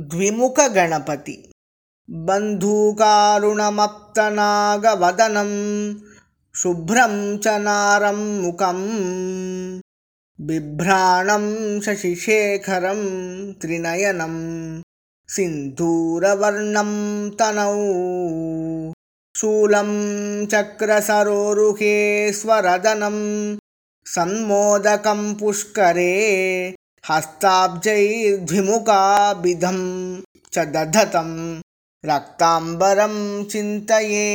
द्विमुखगणपति। बन्धूकारुणमप्तनागवदनं शुभ्रं च नारं मुखं बिभ्राणं शशिशेखरं त्रिनयनं सिन्धूरवर्णं तनौ शूलं चक्रसरोरुहे स्वरदनं सन्मोदकं पुष्करे हस्ताब्जैर्द्विमुखाभिधं च दधतं रक्ताम्बरं चिन्तये